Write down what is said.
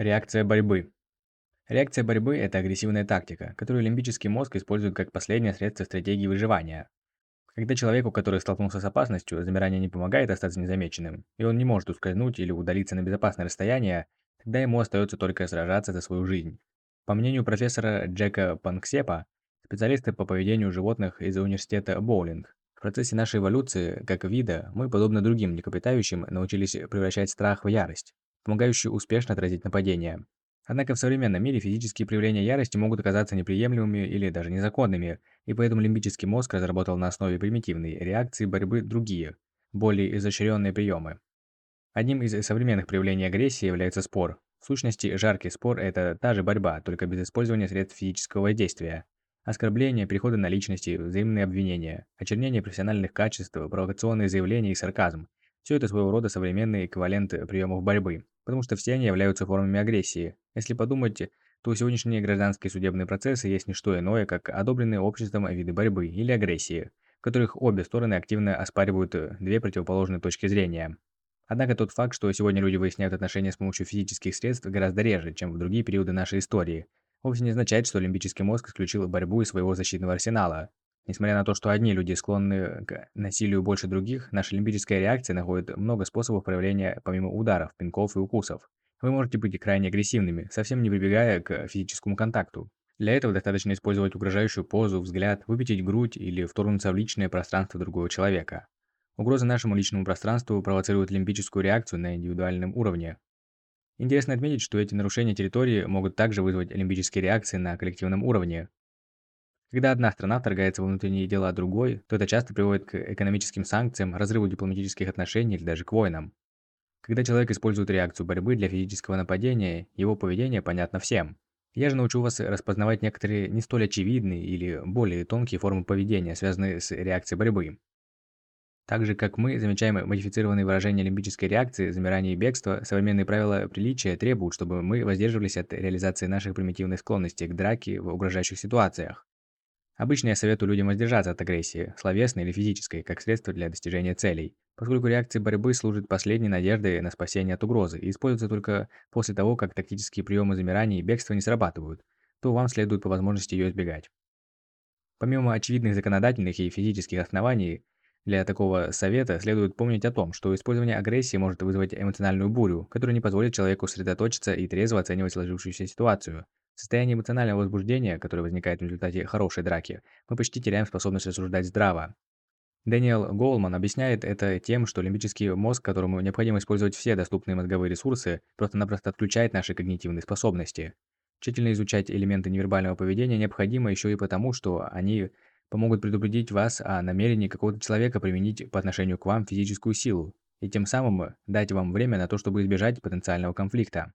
Реакция борьбы. Реакция борьбы – это агрессивная тактика, которую лимбический мозг использует как последнее средство стратегии выживания. Когда человеку, который столкнулся с опасностью, замирание не помогает остаться незамеченным, и он не может ускользнуть или удалиться на безопасное расстояние, тогда ему остается только сражаться за свою жизнь. По мнению профессора Джека Панксепа, специалиста по поведению животных из университета Боулинг, в процессе нашей эволюции, как вида, мы, подобно другим млекопитающим, научились превращать страх в ярость помогающие успешно отразить нападение. Однако в современном мире физические проявления ярости могут оказаться неприемлемыми или даже незаконными, и поэтому лимбический мозг разработал на основе примитивной реакции борьбы другие, более изощренные приемы. Одним из современных проявлений агрессии является спор. В сущности, жаркий спор – это та же борьба, только без использования средств физического воздействия. Оскорбления, переходы на личности, взаимные обвинения, очернение профессиональных качеств, провокационные заявления и сарказм – все это своего рода современные эквиваленты приемов борьбы потому что все они являются формами агрессии. Если подумать, то сегодняшние гражданские судебные процессы есть не что иное, как одобренные обществом виды борьбы или агрессии, в которых обе стороны активно оспаривают э, две противоположные точки зрения. Однако тот факт, что сегодня люди выясняют отношения с помощью физических средств гораздо реже, чем в другие периоды нашей истории, вовсе не означает, что лимбический мозг исключил борьбу из своего защитного арсенала. Несмотря на то, что одни люди склонны к насилию больше других, наша лимбическая реакция находит много способов проявления помимо ударов, пинков и укусов. Вы можете быть крайне агрессивными, совсем не прибегая к физическому контакту. Для этого достаточно использовать угрожающую позу, взгляд, выпятить грудь или вторгнуться в личное пространство другого человека. Угроза нашему личному пространству провоцирует лимбическую реакцию на индивидуальном уровне. Интересно отметить, что эти нарушения территории могут также вызвать лимбические реакции на коллективном уровне, когда одна страна вторгается во внутренние дела другой, то это часто приводит к экономическим санкциям, разрыву дипломатических отношений или даже к войнам. Когда человек использует реакцию борьбы для физического нападения, его поведение понятно всем. Я же научу вас распознавать некоторые не столь очевидные или более тонкие формы поведения, связанные с реакцией борьбы. Так же, как мы замечаем модифицированные выражения лимбической реакции, замирания и бегства, современные правила приличия требуют, чтобы мы воздерживались от реализации наших примитивных склонностей к драке в угрожающих ситуациях. Обычно я советую людям воздержаться от агрессии, словесной или физической, как средство для достижения целей, поскольку реакция борьбы служит последней надеждой на спасение от угрозы и используется только после того, как тактические приемы замирания и бегства не срабатывают, то вам следует по возможности ее избегать. Помимо очевидных законодательных и физических оснований, для такого совета следует помнить о том, что использование агрессии может вызвать эмоциональную бурю, которая не позволит человеку сосредоточиться и трезво оценивать сложившуюся ситуацию, состоянии эмоционального возбуждения, которое возникает в результате хорошей драки, мы почти теряем способность рассуждать здраво. Дэниел Голман объясняет это тем, что лимбический мозг, которому необходимо использовать все доступные мозговые ресурсы, просто-напросто отключает наши когнитивные способности. Тщательно изучать элементы невербального поведения необходимо еще и потому, что они помогут предупредить вас о намерении какого-то человека применить по отношению к вам физическую силу, и тем самым дать вам время на то, чтобы избежать потенциального конфликта.